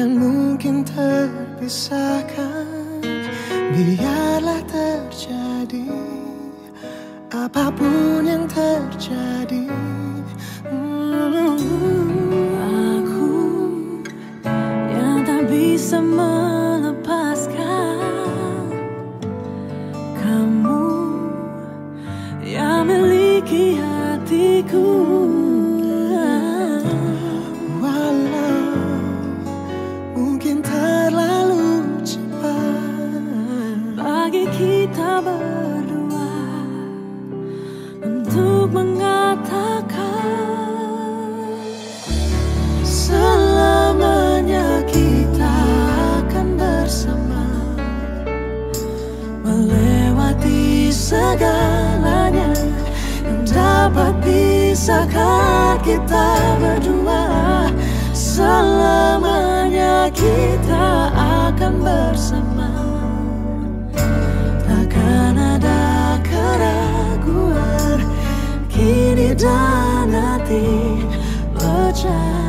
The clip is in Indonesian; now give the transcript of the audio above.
takkan mungkin terpisahkan Biarlah terjadi Apa pun yang terjadi. Aku yang tak bisa melepaskan Kamu yang miliki hatiku kita berdua untuk mengatakan selamanya kita akan bersama melewati segalanya yang dapat pisahkan kita berdua? Selamanya kita akan bersama. di danati percaya